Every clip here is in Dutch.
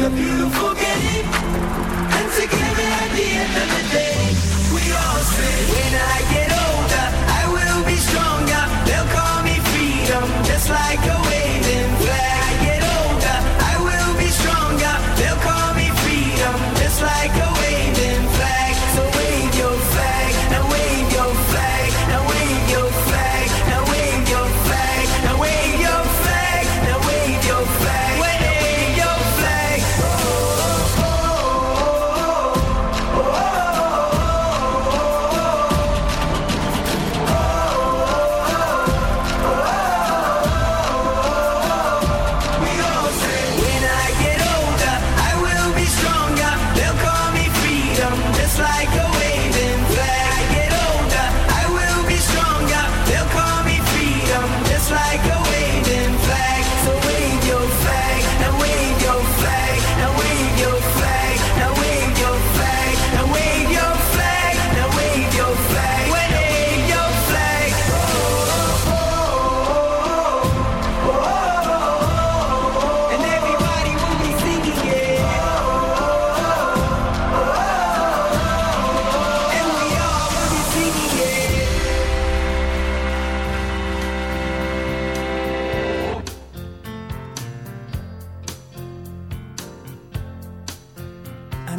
the beautiful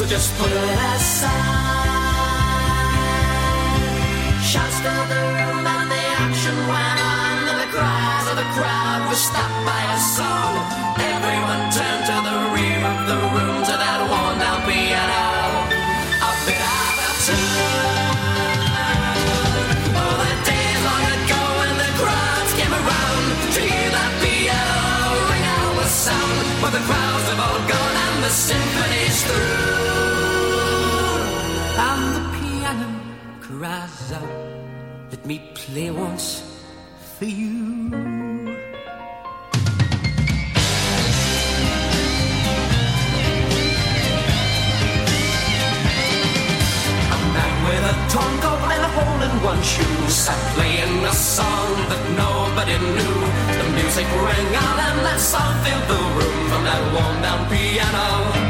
So just put it aside. Shouts filled the room and the action went on, and the cries of the crowd play once for you. A man with a torn coat and a hole in one shoe sat playing a song that nobody knew. The music rang out and that song filled the room from that worn down piano.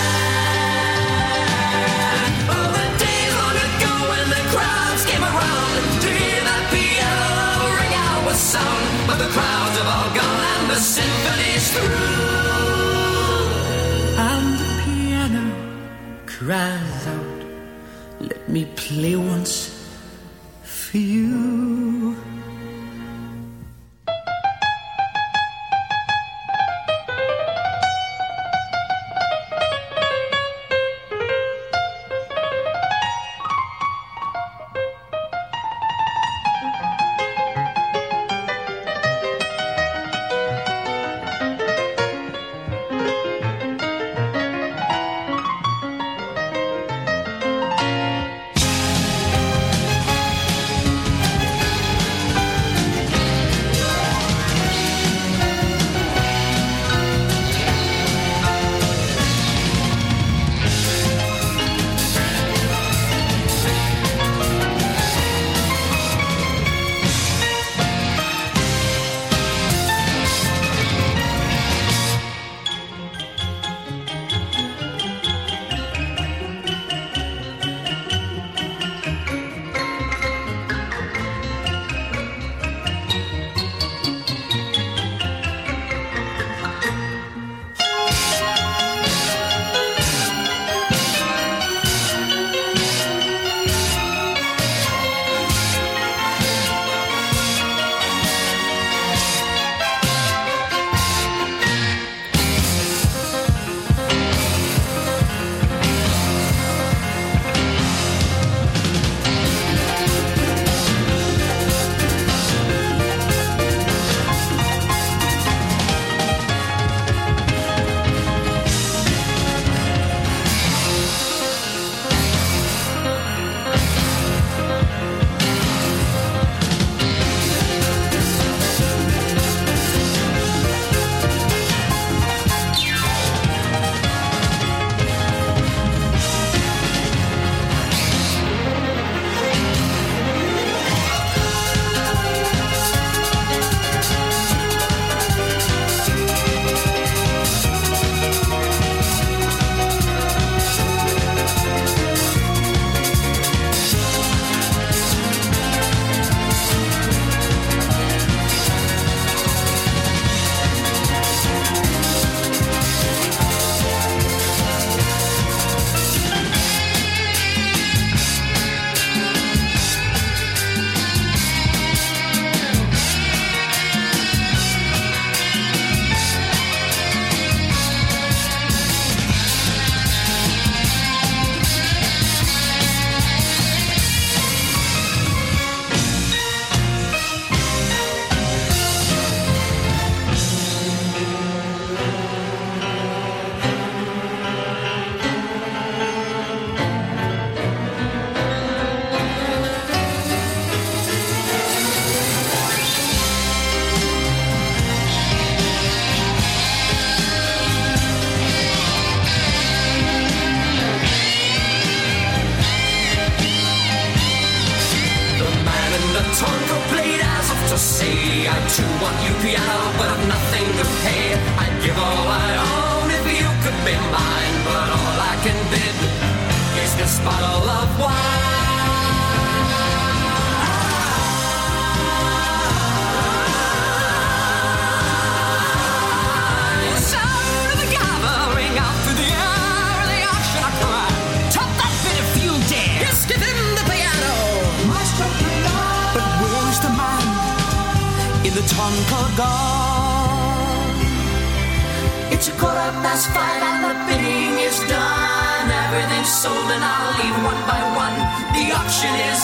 Cries out, let me play once for you.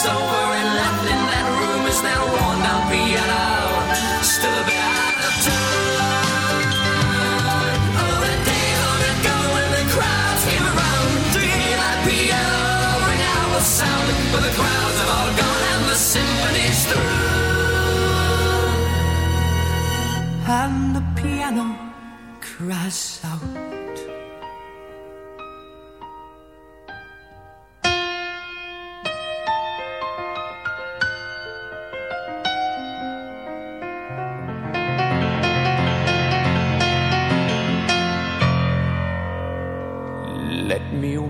Over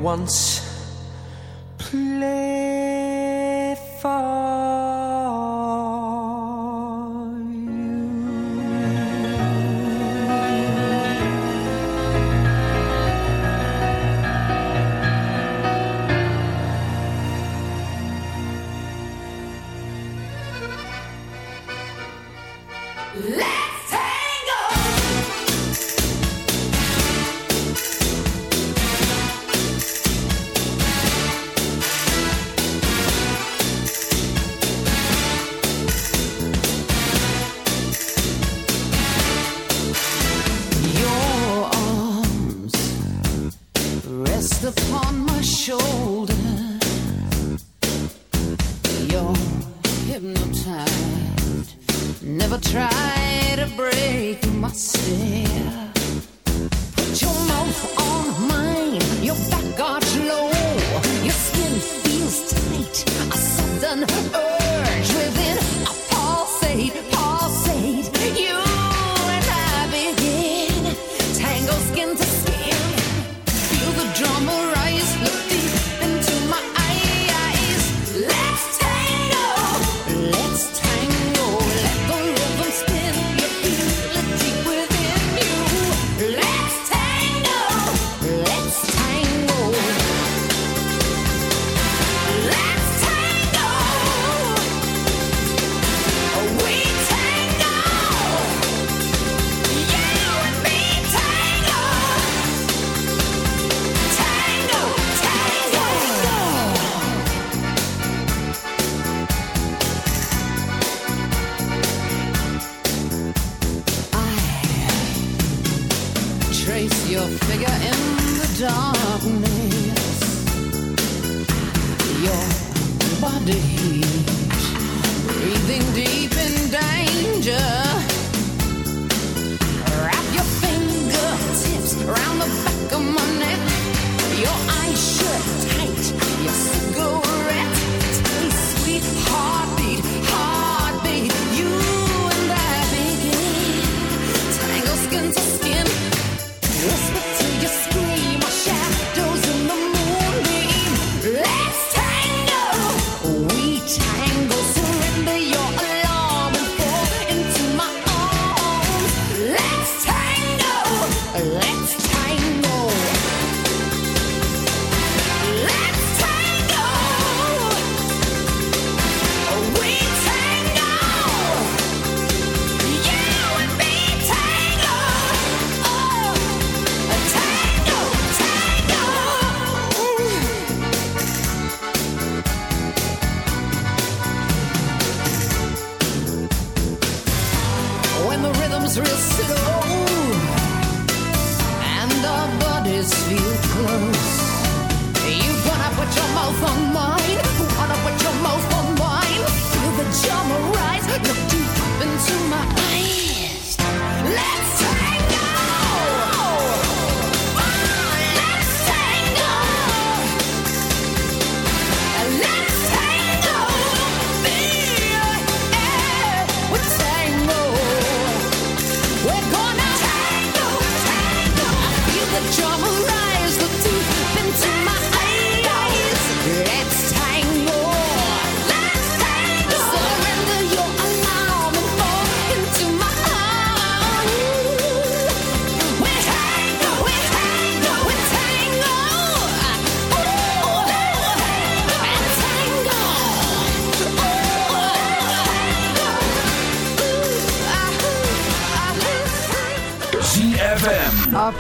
once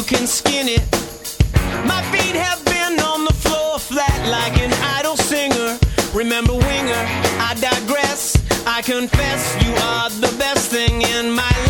you can skin it. My feet have been on the floor flat like an idle singer. Remember, winger, I digress. I confess you are the best thing in my life.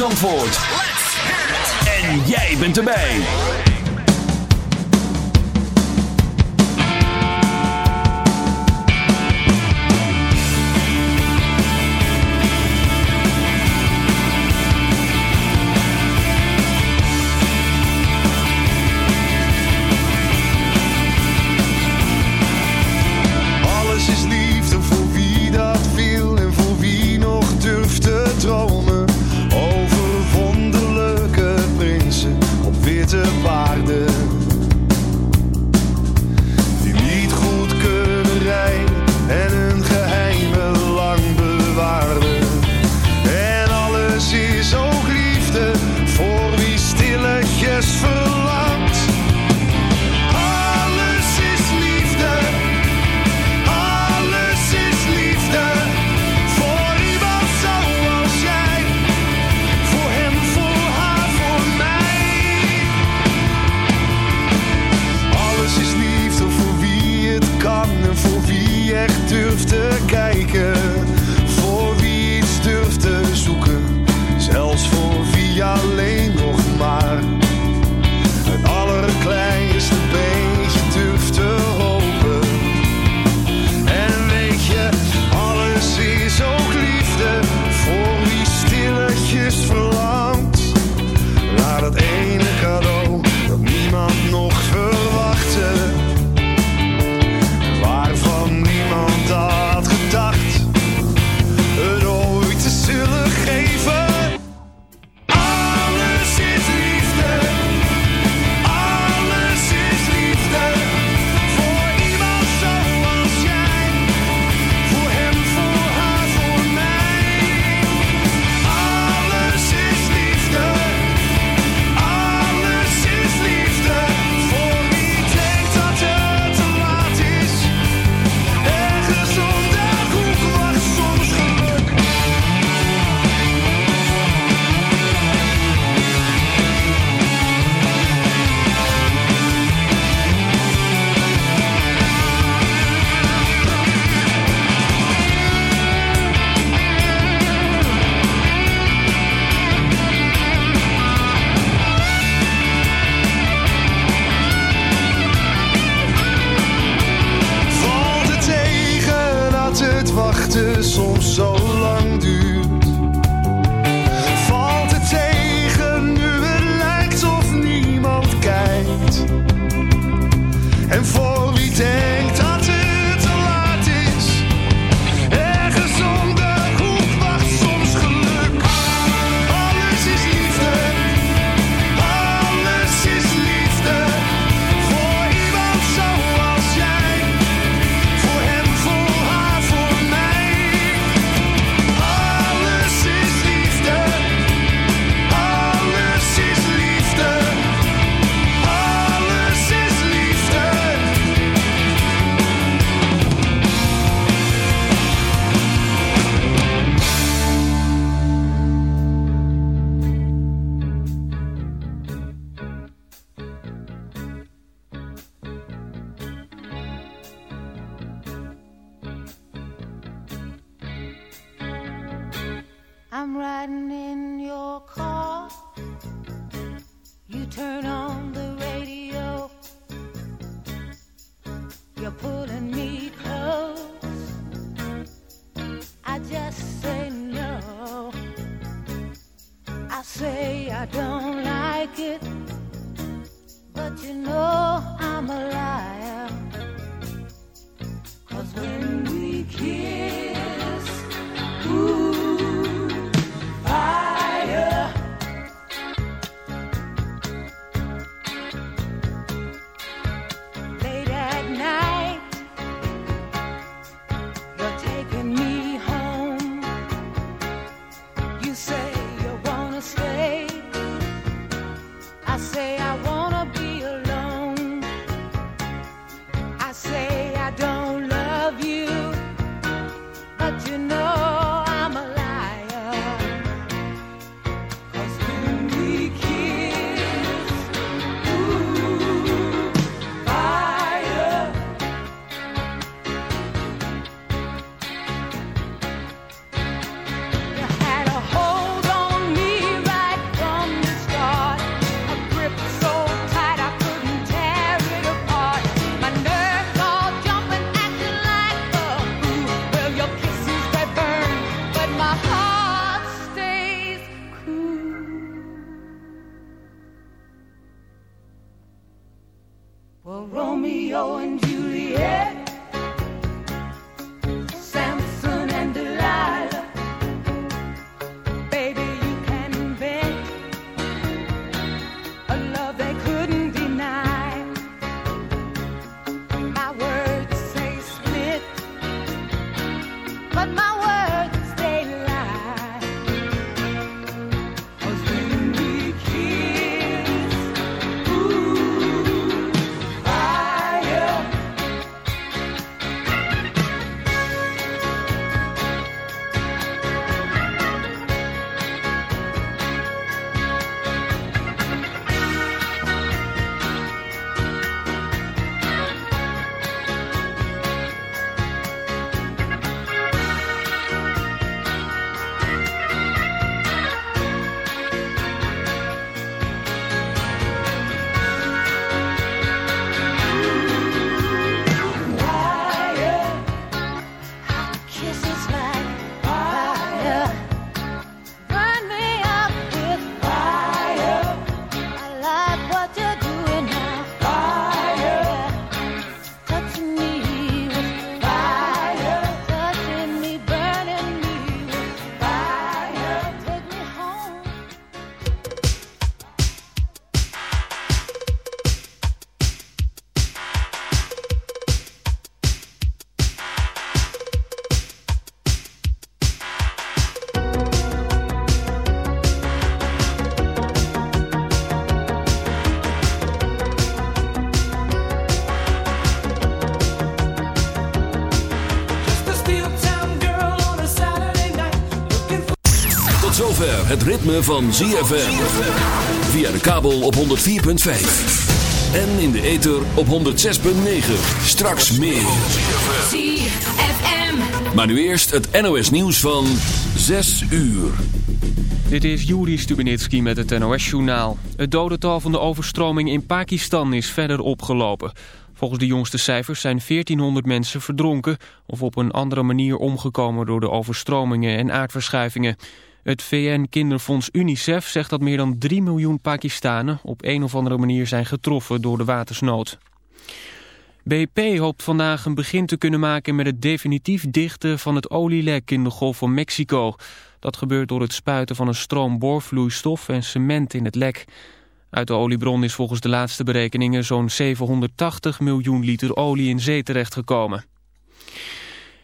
Zandvoort. Don't like it. But you know het ritme van ZFM. Via de kabel op 104.5. En in de ether op 106.9. Straks meer. ZFM. Maar nu eerst het NOS nieuws van 6 uur. Dit is Juri Stubenitski met het NOS-journaal. Het dodental van de overstroming in Pakistan is verder opgelopen. Volgens de jongste cijfers zijn 1400 mensen verdronken... of op een andere manier omgekomen door de overstromingen en aardverschuivingen. Het VN-kinderfonds UNICEF zegt dat meer dan 3 miljoen Pakistanen... op een of andere manier zijn getroffen door de watersnood. BP hoopt vandaag een begin te kunnen maken met het definitief dichten van het olielek in de Golf van Mexico. Dat gebeurt door het spuiten van een stroom boorvloeistof en cement in het lek. Uit de oliebron is volgens de laatste berekeningen zo'n 780 miljoen liter olie in zee terechtgekomen.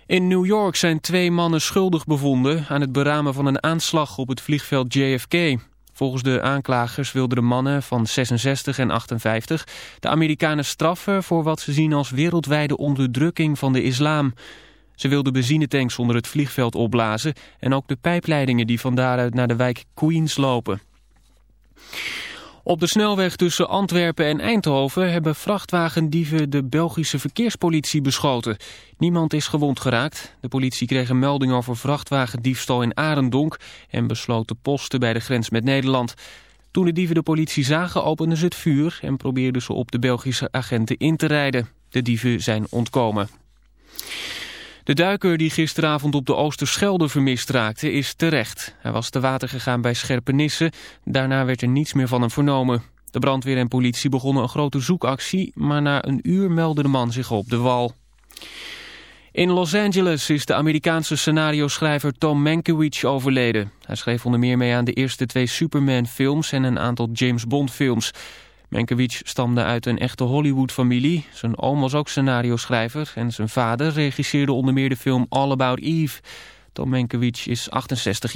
In New York zijn twee mannen schuldig bevonden aan het beramen van een aanslag op het vliegveld JFK. Volgens de aanklagers wilden de mannen van 66 en 58 de Amerikanen straffen voor wat ze zien als wereldwijde onderdrukking van de islam. Ze wilden benzinetanks onder het vliegveld opblazen en ook de pijpleidingen die van daaruit naar de wijk Queens lopen. Op de snelweg tussen Antwerpen en Eindhoven hebben vrachtwagendieven de Belgische verkeerspolitie beschoten. Niemand is gewond geraakt. De politie kreeg een melding over vrachtwagendiefstal in Arendonk en besloot de posten bij de grens met Nederland. Toen de dieven de politie zagen openden ze het vuur en probeerden ze op de Belgische agenten in te rijden. De dieven zijn ontkomen. De duiker die gisteravond op de Oosterschelde vermist raakte is terecht. Hij was te water gegaan bij Scherpenisse. Daarna werd er niets meer van hem vernomen. De brandweer en politie begonnen een grote zoekactie... maar na een uur meldde de man zich op de wal. In Los Angeles is de Amerikaanse scenario-schrijver Tom Mankiewicz overleden. Hij schreef onder meer mee aan de eerste twee Superman-films... en een aantal James Bond-films... Mankiewicz stamde uit een echte Hollywood-familie. Zijn oom was ook scenario-schrijver en zijn vader regisseerde onder meer de film All About Eve. Tom Mankiewicz is 68 jaar.